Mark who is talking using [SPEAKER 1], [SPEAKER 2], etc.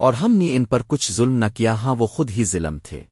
[SPEAKER 1] اور ہم نے ان پر کچھ ظلم نہ کیا ہاں وہ خود ہی ظلم تھے۔